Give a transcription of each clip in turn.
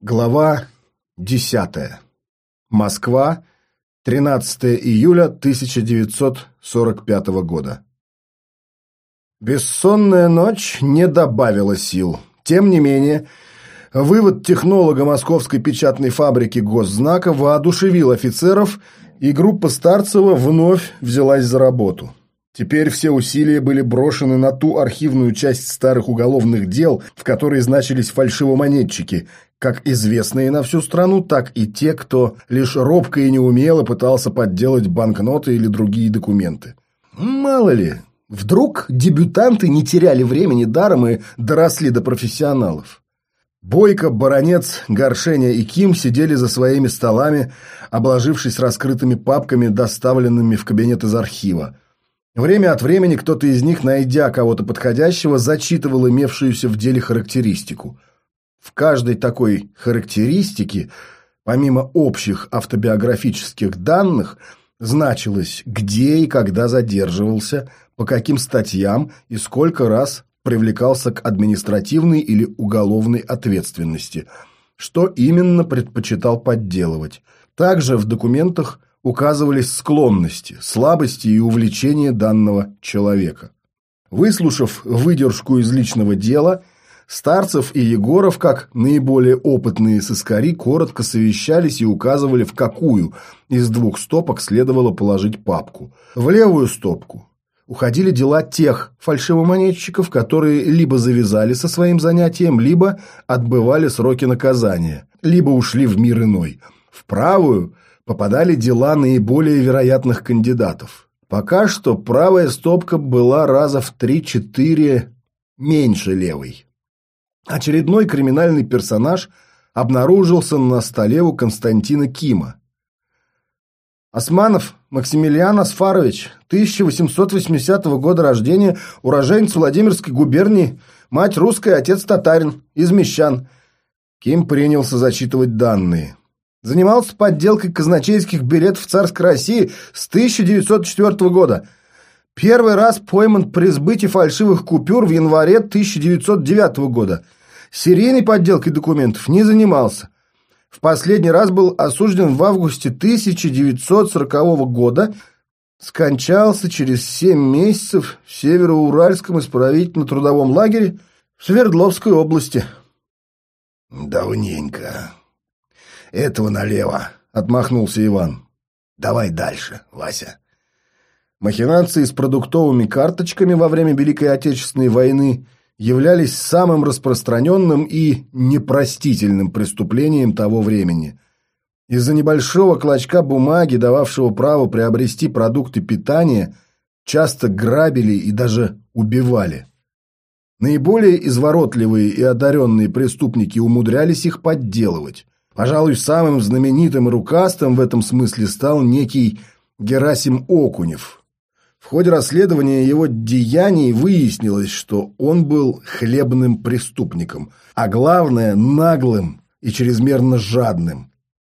Глава 10. Москва, 13 июля 1945 года. Бессонная ночь не добавила сил. Тем не менее, вывод технолога московской печатной фабрики Госзнака воодушевил офицеров, и группа Старцева вновь взялась за работу. Теперь все усилия были брошены на ту архивную часть старых уголовных дел, в которой значились фальшивомонетчики, как известные на всю страну, так и те, кто лишь робко и неумело пытался подделать банкноты или другие документы. Мало ли, вдруг дебютанты не теряли времени даром и доросли до профессионалов. Бойко, Баронец, Горшеня и Ким сидели за своими столами, обложившись раскрытыми папками, доставленными в кабинет из архива. Время от времени кто-то из них, найдя кого-то подходящего, зачитывал имевшуюся в деле характеристику. В каждой такой характеристике, помимо общих автобиографических данных, значилось, где и когда задерживался, по каким статьям и сколько раз привлекался к административной или уголовной ответственности, что именно предпочитал подделывать. Также в документах указывались склонности, слабости и увлечения данного человека. Выслушав выдержку из личного дела, Старцев и Егоров, как наиболее опытные сыскари, коротко совещались и указывали, в какую из двух стопок следовало положить папку. В левую стопку уходили дела тех фальшивомонетчиков, которые либо завязали со своим занятием, либо отбывали сроки наказания, либо ушли в мир иной. В правую – попадали дела наиболее вероятных кандидатов. Пока что правая стопка была раза в 3-4 меньше левой. Очередной криминальный персонаж обнаружился на столе у Константина Кима. Османов Максимилиан Асфарович, 1880 года рождения, уроженец Владимирской губернии, мать русская, отец татарин, из Мещан. Ким принялся зачитывать данные. Занимался подделкой казначейских билетов в царской России с 1904 года. Первый раз пойман при сбытии фальшивых купюр в январе 1909 года. Серийной подделкой документов не занимался. В последний раз был осужден в августе 1940 года, скончался через 7 месяцев в Североуральском исправительно-трудовом лагере в Свердловской области. «Давненько», этого налево, отмахнулся Иван. Давай дальше, Вася. Махинации с продуктовыми карточками во время Великой Отечественной войны являлись самым распространенным и непростительным преступлением того времени. Из-за небольшого клочка бумаги, дававшего право приобрести продукты питания, часто грабили и даже убивали. Наиболее изворотливые и одаренные преступники умудрялись их подделывать. Пожалуй, самым знаменитым и рукастым в этом смысле стал некий Герасим Окунев. В ходе расследования его деяний выяснилось, что он был хлебным преступником, а главное – наглым и чрезмерно жадным.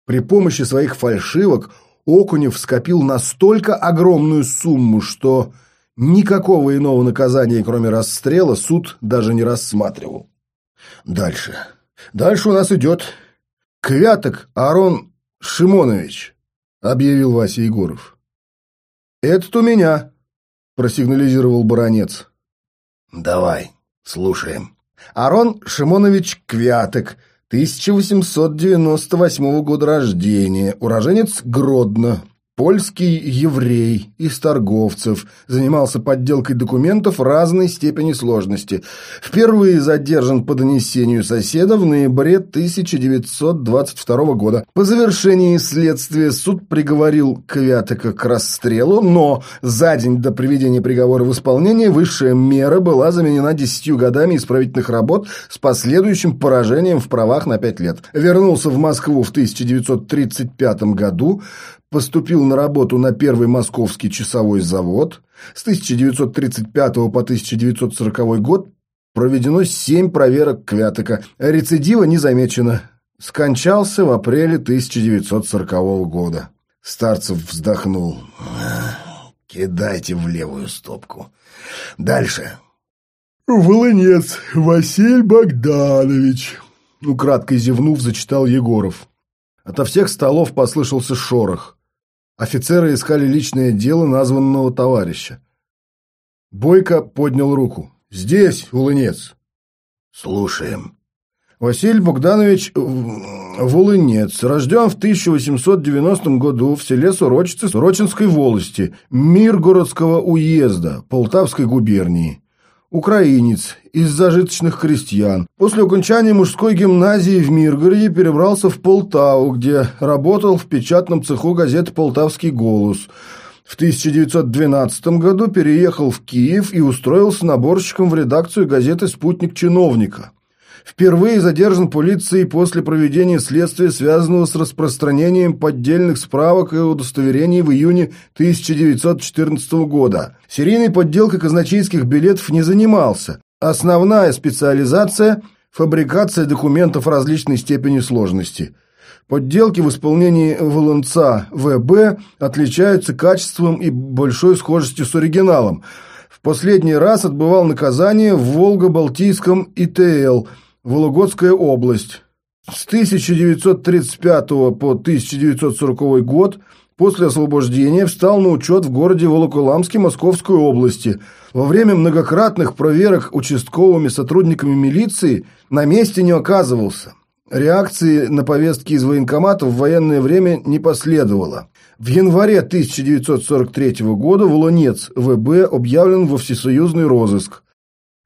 При помощи своих фальшивок Окунев скопил настолько огромную сумму, что никакого иного наказания, кроме расстрела, суд даже не рассматривал. Дальше. Дальше у нас идет «Квяток Арон Шимонович», — объявил Вася Егоров. «Этот у меня», — просигнализировал баронец. «Давай, слушаем». Арон Шимонович Квяток, 1898 года рождения, уроженец Гродно, Польский еврей из торговцев, занимался подделкой документов разной степени сложности. Впервые задержан по донесению соседа в ноябре 1922 года. По завершении следствия суд приговорил Квятека к расстрелу, но за день до приведения приговора в исполнение высшая мера была заменена десятью годами исправительных работ с последующим поражением в правах на пять лет. Вернулся в Москву в 1935 году, поступил на работу на первый московский часовой завод. С 1935 по 1940 год проведено семь проверок Квятыка. Рецидива не замечено. Скончался в апреле 1940 года. Старцев вздохнул. «Кидайте в левую стопку. Дальше». «Волынец Василий Богданович», украдкой зевнув, зачитал Егоров. Ото всех столов послышался шорох. Офицеры искали личное дело названного товарища. Бойко поднял руку. «Здесь, Улынец!» «Слушаем». Василий Богданович Волынец рожден в 1890 году в селе Сурочицы Сурочинской волости, Миргородского уезда, Полтавской губернии. Украинец, из зажиточных крестьян. После окончания мужской гимназии в Миргороде перебрался в Полтаву, где работал в печатном цеху газеты «Полтавский голос». В 1912 году переехал в Киев и устроился наборщиком в редакцию газеты «Спутник чиновника». Впервые задержан полицией после проведения следствия, связанного с распространением поддельных справок и удостоверений в июне 1914 года. Серийной подделкой казначейских билетов не занимался. Основная специализация – фабрикация документов различной степени сложности. Подделки в исполнении Волонца ВБ отличаются качеством и большой схожестью с оригиналом. В последний раз отбывал наказание в Волго-Балтийском ИТЛ – Вологодская область. С 1935 по 1940 год после освобождения встал на учет в городе Волоколамске Московской области. Во время многократных проверок участковыми сотрудниками милиции на месте не оказывался. Реакции на повестки из военкомата в военное время не последовало. В январе 1943 года Волонец ВБ объявлен во всесоюзный розыск.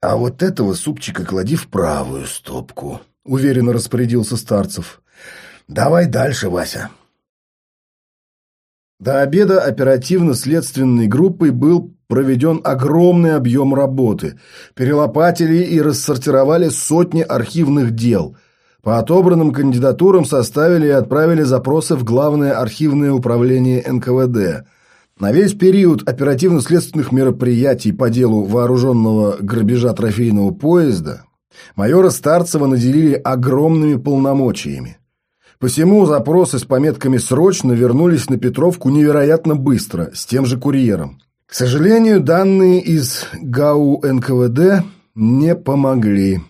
«А вот этого супчика клади в правую стопку», — уверенно распорядился Старцев. «Давай дальше, Вася». До обеда оперативно-следственной группой был проведен огромный объем работы. Перелопатили и рассортировали сотни архивных дел. По отобранным кандидатурам составили и отправили запросы в Главное архивное управление НКВД. На весь период оперативно-следственных мероприятий по делу вооруженного грабежа трофейного поезда майора Старцева наделили огромными полномочиями. Посему запросы с пометками «срочно» вернулись на Петровку невероятно быстро, с тем же курьером. К сожалению, данные из ГАУ НКВД не помогли.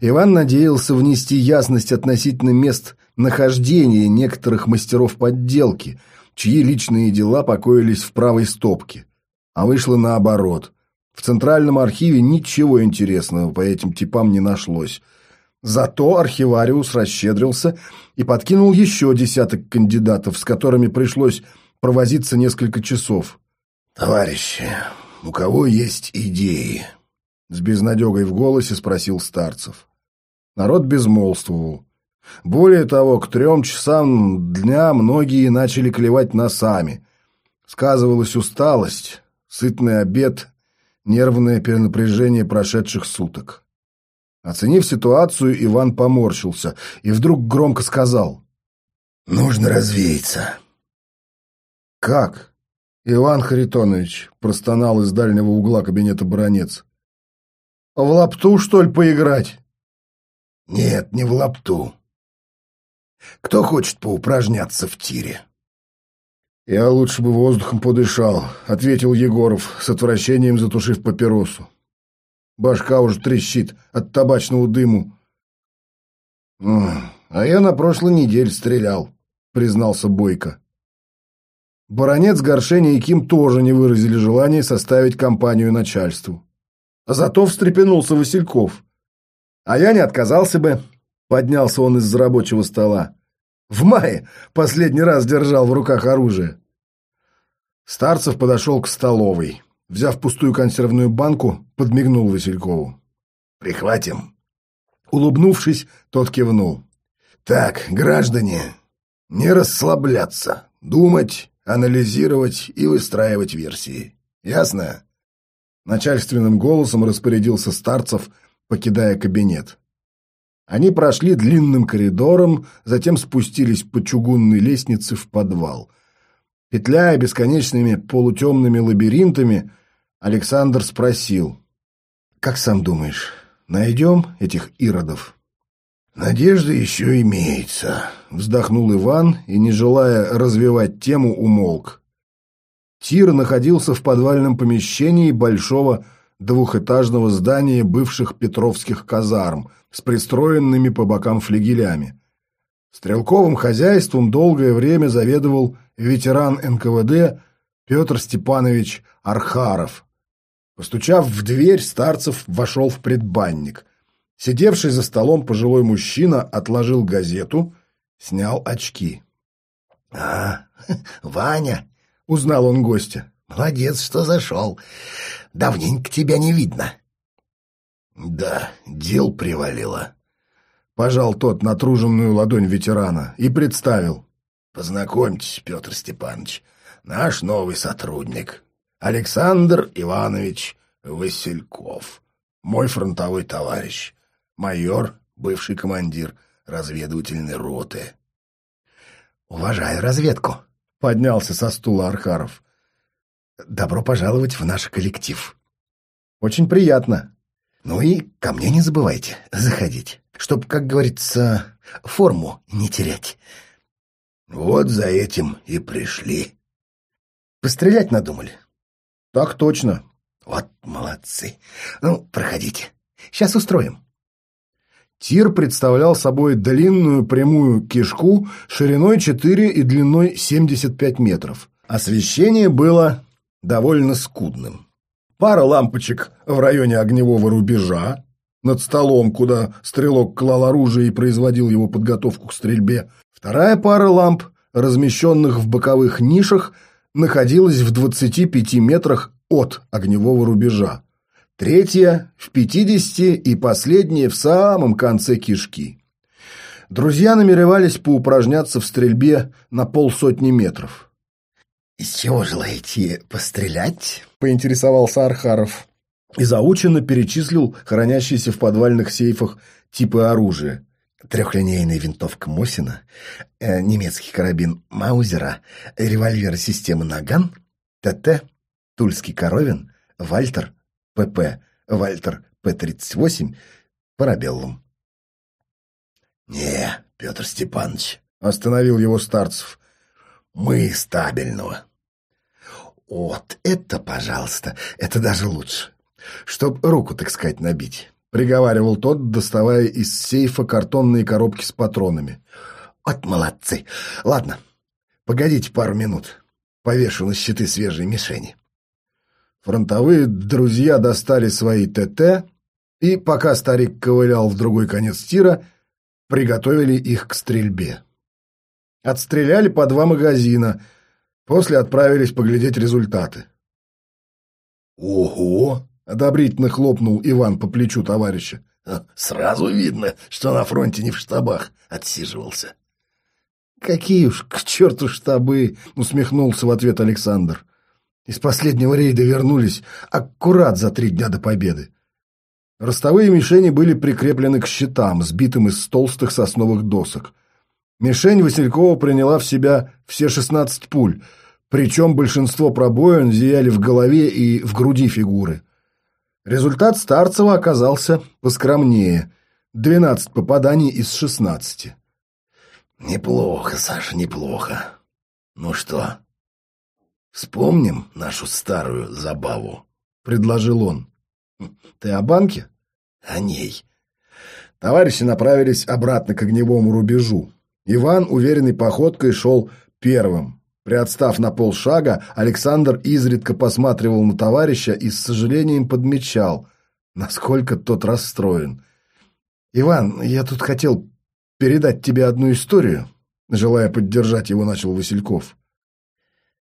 Иван надеялся внести ясность относительно мест нахождения некоторых мастеров подделки – чьи личные дела покоились в правой стопке. А вышло наоборот. В Центральном архиве ничего интересного по этим типам не нашлось. Зато архивариус расщедрился и подкинул еще десяток кандидатов, с которыми пришлось провозиться несколько часов. «Товарищи, у кого есть идеи?» С безнадегой в голосе спросил Старцев. Народ безмолвствовал. Более того, к трем часам дня многие начали клевать носами. Сказывалась усталость, сытный обед, нервное перенапряжение прошедших суток. Оценив ситуацию, Иван поморщился и вдруг громко сказал. «Нужно развеяться». «Как?» Иван Харитонович простонал из дальнего угла кабинета баронец. «В лапту, что ли, поиграть?» «Нет, не в лапту. Кто хочет поупражняться в тире? «Я лучше бы воздухом подышал», — ответил Егоров, с отвращением затушив папиросу. Башка уже трещит от табачного дыму. «А я на прошлой неделе стрелял», — признался Бойко. Баронец, Горшеня и Ким тоже не выразили желания составить компанию начальству. Зато встрепенулся Васильков. «А я не отказался бы», — поднялся он из-за рабочего стола. В мае последний раз держал в руках оружие. Старцев подошел к столовой. Взяв пустую консервную банку, подмигнул Василькову. «Прихватим?» Улыбнувшись, тот кивнул. «Так, граждане, не расслабляться, думать, анализировать и выстраивать версии. Ясно?» Начальственным голосом распорядился Старцев, покидая кабинет. Они прошли длинным коридором, затем спустились по чугунной лестнице в подвал. Петляя бесконечными полутемными лабиринтами, Александр спросил. «Как сам думаешь, найдем этих иродов?» «Надежда еще имеется», — вздохнул Иван и, не желая развивать тему, умолк. Тир находился в подвальном помещении большого двухэтажного здания бывших Петровских казарм с пристроенными по бокам флигелями. Стрелковым хозяйством долгое время заведовал ветеран НКВД Петр Степанович Архаров. Постучав в дверь, Старцев вошел в предбанник. Сидевший за столом пожилой мужчина отложил газету, снял очки. — А, Ваня, — узнал он гостя. — Молодец, что зашел. Давненько тебя не видно. — Да, дел привалило. Пожал тот натруженную ладонь ветерана и представил. — Познакомьтесь, Петр Степанович, наш новый сотрудник. Александр Иванович Васильков, мой фронтовой товарищ, майор, бывший командир разведывательной роты. — Уважаю разведку, — поднялся со стула Архаров. — Добро пожаловать в наш коллектив. — Очень приятно. Ну и ко мне не забывайте заходить, чтоб, как говорится, форму не терять. — Вот за этим и пришли. — Пострелять надумали? — Так точно. — Вот молодцы. Ну, проходите. Сейчас устроим. Тир представлял собой длинную прямую кишку шириной 4 и длиной 75 метров. Освещение было довольно скудным. Пара лампочек в районе огневого рубежа, над столом, куда стрелок клал оружие и производил его подготовку к стрельбе. Вторая пара ламп, размещенных в боковых нишах, находилась в 25 метрах от огневого рубежа третья в пятидесяти и последняя в самом конце кишки. Друзья намеревались поупражняться в стрельбе на полсотни метров. — Из чего желаете пострелять? — поинтересовался Архаров и заученно перечислил хранящиеся в подвальных сейфах типы оружия. Трехлинейная винтовка Мосина, э, немецкий карабин Маузера, револьвер системы Наган, ТТ, Тульский Коровин, Вальтер, ПП Вальтер П-38 Парабеллум. «Не, Петр Степанович», — остановил его Старцев, — «мы стабильного». «Вот это, пожалуйста, это даже лучше. Чтоб руку, так сказать, набить», — приговаривал тот, доставая из сейфа картонные коробки с патронами. «Вот молодцы. Ладно, погодите пару минут. Повешу на щиты свежие мишени». Фронтовые друзья достали свои ТТ и, пока старик ковылял в другой конец тира, приготовили их к стрельбе. Отстреляли по два магазина, после отправились поглядеть результаты. «Ого!» — одобрительно хлопнул Иван по плечу товарища. «Сразу видно, что на фронте не в штабах отсиживался». «Какие уж к черту штабы!» — усмехнулся в ответ Александр. Из последнего рейда вернулись аккурат за три дня до победы. Ростовые мишени были прикреплены к щитам, сбитым из толстых сосновых досок. Мишень Василькова приняла в себя все шестнадцать пуль, причем большинство пробоин зияли в голове и в груди фигуры. Результат Старцева оказался поскромнее – двенадцать попаданий из шестнадцати. «Неплохо, Саша, неплохо. Ну что, Вспомним нашу старую забаву, — предложил он. — Ты о банке? — О ней. Товарищи направились обратно к огневому рубежу. Иван уверенной походкой шел первым. Приотстав на полшага, Александр изредка посматривал на товарища и с сожалением подмечал, насколько тот расстроен. «Иван, я тут хотел передать тебе одну историю», — желая поддержать его, начал Васильков.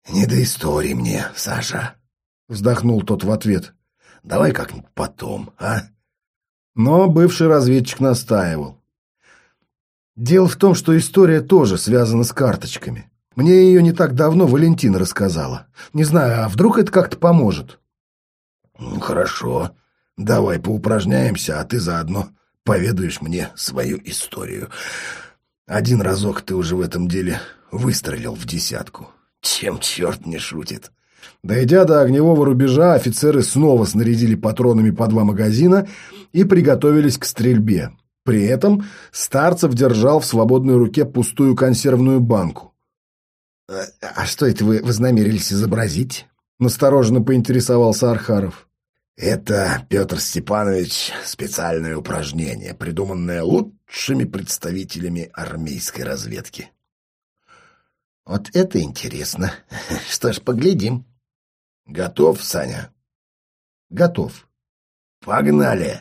«Не до истории мне, Саша», — вздохнул тот в ответ. «Давай как-нибудь потом, а?» Но бывший разведчик настаивал. Дело в том, что история тоже связана с карточками. Мне ее не так давно Валентина рассказала. Не знаю, а вдруг это как-то поможет? Ну, хорошо. Давай поупражняемся, а ты заодно поведаешь мне свою историю. Один разок ты уже в этом деле выстрелил в десятку. Чем черт не шутит? Дойдя до огневого рубежа, офицеры снова снарядили патронами по два магазина и приготовились к стрельбе. При этом Старцев держал в свободной руке пустую консервную банку. «А, а что это вы вознамерились изобразить?» — настороженно поинтересовался Архаров. Это, Петр Степанович, специальное упражнение, придуманное лучшими представителями армейской разведки. Вот это интересно. Что ж, поглядим. Готов, Саня? Готов. Погнали!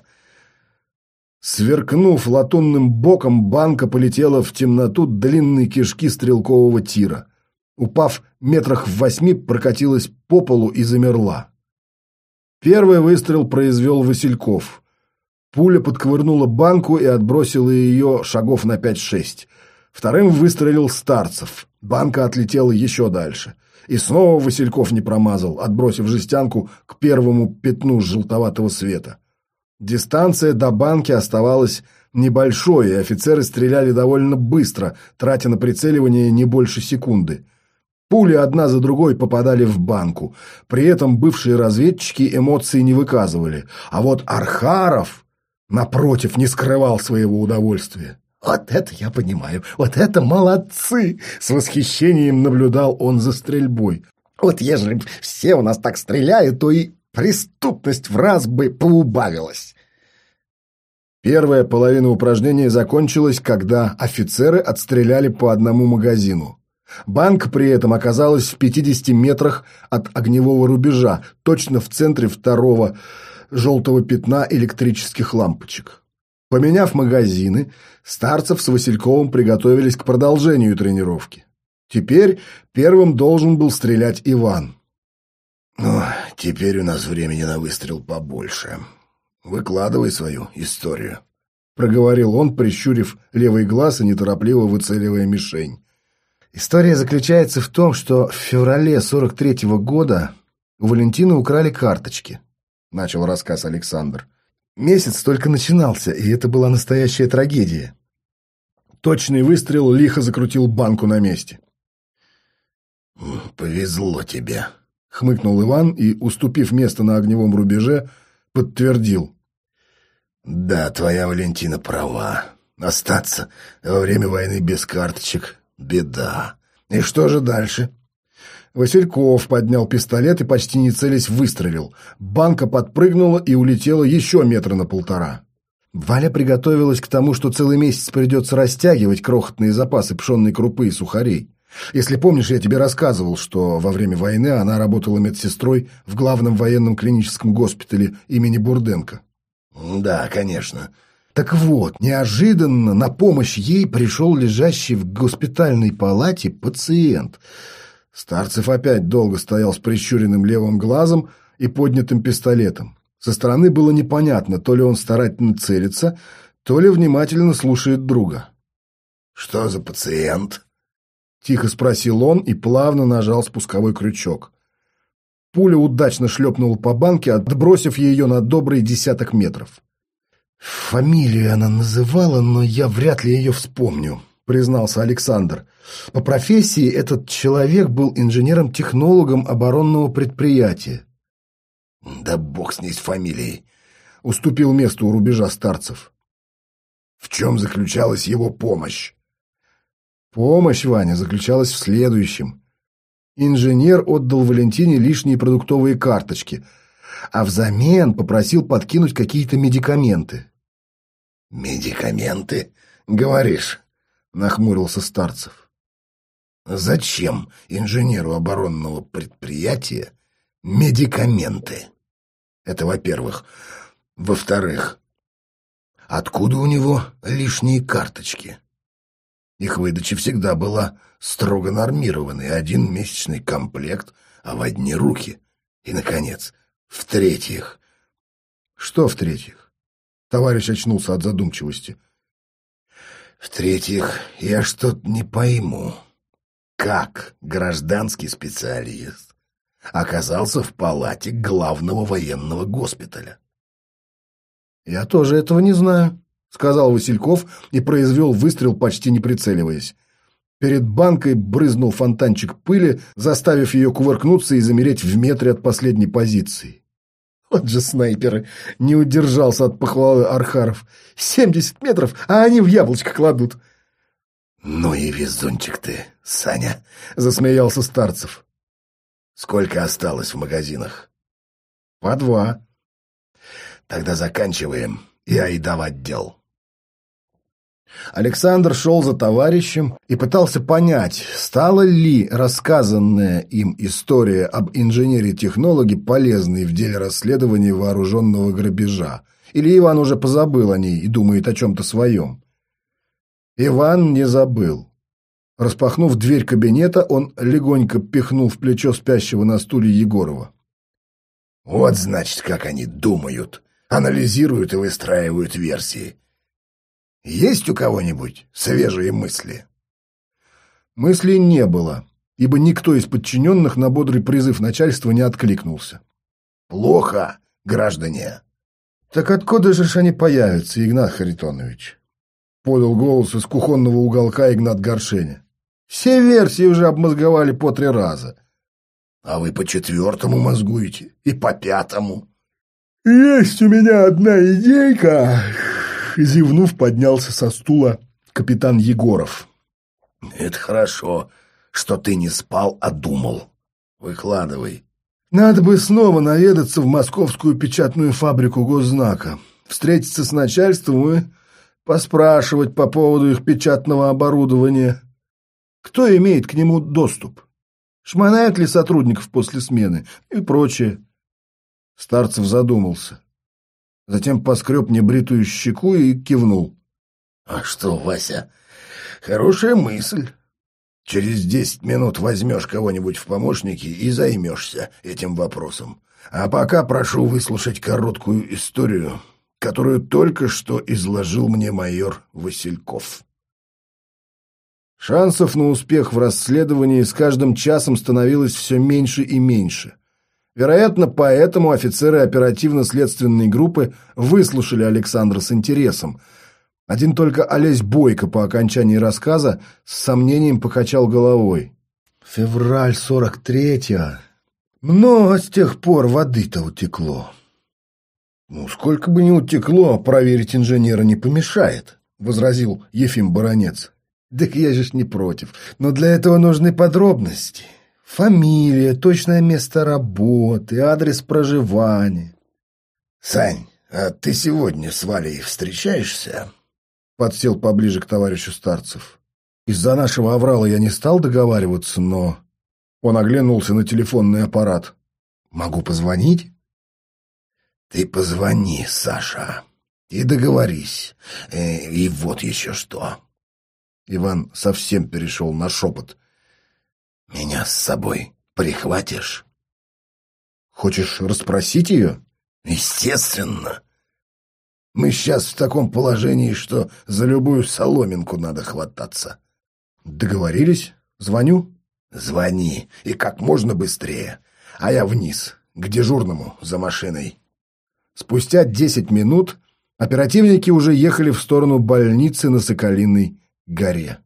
Сверкнув латунным боком, банка полетела в темноту длинной кишки стрелкового тира. Упав метрах в восьми, прокатилась по полу и замерла. Первый выстрел произвел Васильков. Пуля подковырнула банку и отбросила ее шагов на пять-шесть. Вторым выстрелил Старцев. Банка отлетела еще дальше. И снова Васильков не промазал, отбросив жестянку к первому пятну желтоватого света. Дистанция до банки оставалась небольшой, и офицеры стреляли довольно быстро, тратя на прицеливание не больше секунды. Пули одна за другой попадали в банку. При этом бывшие разведчики эмоций не выказывали. А вот Архаров, напротив, не скрывал своего удовольствия. «Вот это я понимаю! Вот это молодцы!» С восхищением наблюдал он за стрельбой. «Вот ежели все у нас так стреляют, то и преступность в раз бы поубавилась!» Первая половина упражнения закончилась, когда офицеры отстреляли по одному магазину. Банк при этом оказалась в 50 метрах от огневого рубежа, точно в центре второго желтого пятна электрических лампочек. Поменяв магазины, Старцев с Васильковым приготовились к продолжению тренировки. Теперь первым должен был стрелять Иван. «Ну, теперь у нас времени на выстрел побольше. Выкладывай свою историю», — проговорил он, прищурив левый глаз и неторопливо выцеливая мишень. История заключается в том, что в феврале 43-го года у Валентины украли карточки, начал рассказ Александр. Месяц только начинался, и это была настоящая трагедия. Точный выстрел лихо закрутил банку на месте. «Повезло тебе», — хмыкнул Иван и, уступив место на огневом рубеже, подтвердил. «Да, твоя Валентина права. Остаться во время войны без карточек Беда. И что же дальше? Васильков поднял пистолет и почти не целясь выстрелил. Банка подпрыгнула и улетела еще метра на полтора. Валя приготовилась к тому, что целый месяц придется растягивать крохотные запасы пшенной крупы и сухарей. Если помнишь, я тебе рассказывал, что во время войны она работала медсестрой в главном военном клиническом госпитале имени Бурденко. Да, конечно. Так вот, неожиданно на помощь ей пришел лежащий в госпитальной палате пациент. Старцев опять долго стоял с прищуренным левым глазом и поднятым пистолетом. Со стороны было непонятно, то ли он старательно целится, то ли внимательно слушает друга. «Что за пациент?» — тихо спросил он и плавно нажал спусковой крючок. Пуля удачно шлепнула по банке, отбросив ее на добрый десяток метров. «Фамилию она называла, но я вряд ли ее вспомню», — признался Александр. «По профессии этот человек был инженером-технологом оборонного предприятия». «Да бог с ней с фамилией», — уступил место у рубежа старцев. «В чем заключалась его помощь?» Помощь, Ваня, заключалась в следующем. Инженер отдал Валентине лишние продуктовые карточки, а взамен попросил подкинуть какие-то медикаменты. «Медикаменты, говоришь?» — нахмурился Старцев. «Зачем инженеру оборонного предприятия медикаменты? Это во-первых. Во-вторых, откуда у него лишние карточки?» Их выдача всегда была строго нормированной, один месячный комплект, а в одни руки. И, наконец, в-третьих... Что в-третьих? Товарищ очнулся от задумчивости. В-третьих, я что-то не пойму, как гражданский специалист оказался в палате главного военного госпиталя. «Я тоже этого не знаю», — сказал Васильков и произвел выстрел, почти не прицеливаясь. Перед банкой брызнул фонтанчик пыли, заставив ее кувыркнуться и замереть в метре от последней позиции. Вот же снайперы! Не удержался от похвалы Архаров. Семьдесят метров, а они в яблочко кладут. «Ну и везунчик ты, Саня!» — засмеялся Старцев. «Сколько осталось в магазинах?» «По два». Тогда заканчиваем и айда в отдел. Александр шел за товарищем и пытался понять, стала ли рассказанная им история об инженере-технологе полезной в деле расследования вооруженного грабежа, или Иван уже позабыл о ней и думает о чем-то своем. Иван не забыл. Распахнув дверь кабинета, он легонько пихнул в плечо спящего на стуле Егорова. «Вот, значит, как они думают, анализируют и выстраивают версии. Есть у кого-нибудь свежие мысли?» Мыслей не было, ибо никто из подчиненных на бодрый призыв начальства не откликнулся. «Плохо, граждане!» «Так откуда же ж они появятся, Игнат Харитонович?» — подал голос из кухонного уголка Игнат Горшеня. «Все версии уже обмозговали по три раза». «А вы по четвертому мозгуете и по пятому». «Есть у меня одна идейка!» Зевнув, поднялся со стула капитан Егоров. «Это хорошо, что ты не спал, а думал. Выкладывай». «Надо бы снова наведаться в московскую печатную фабрику госзнака, встретиться с начальством и поспрашивать по поводу их печатного оборудования. Кто имеет к нему доступ? Шмонают ли сотрудников после смены и прочее?» Старцев задумался. Затем поскреб небритую щеку и кивнул. «А что, Вася, хорошая мысль. Через десять минут возьмешь кого-нибудь в помощники и займешься этим вопросом. А пока прошу выслушать короткую историю, которую только что изложил мне майор Васильков». Шансов на успех в расследовании с каждым часом становилось все меньше и меньше. Вероятно, поэтому офицеры оперативно-следственной группы выслушали Александра с интересом. Один только Олесь Бойко по окончании рассказа с сомнением покачал головой. «Февраль сорок третьего. Много с тех пор воды-то утекло». «Ну, сколько бы ни утекло, проверить инженера не помешает», — возразил Ефим Баронец. «Так я же ж не против. Но для этого нужны подробности». Фамилия, точное место работы, адрес проживания. «Сань, а ты сегодня с Валей встречаешься?» Подсел поближе к товарищу Старцев. Из-за нашего аврала я не стал договариваться, но... Он оглянулся на телефонный аппарат. «Могу позвонить?» «Ты позвони, Саша, и договорись. Э, и вот еще что». Иван совсем перешел на шепот. Меня с собой прихватишь? Хочешь расспросить ее? Естественно. Мы сейчас в таком положении, что за любую соломинку надо хвататься. Договорились? Звоню? Звони, и как можно быстрее. А я вниз, к дежурному, за машиной. Спустя десять минут оперативники уже ехали в сторону больницы на Соколиной горе.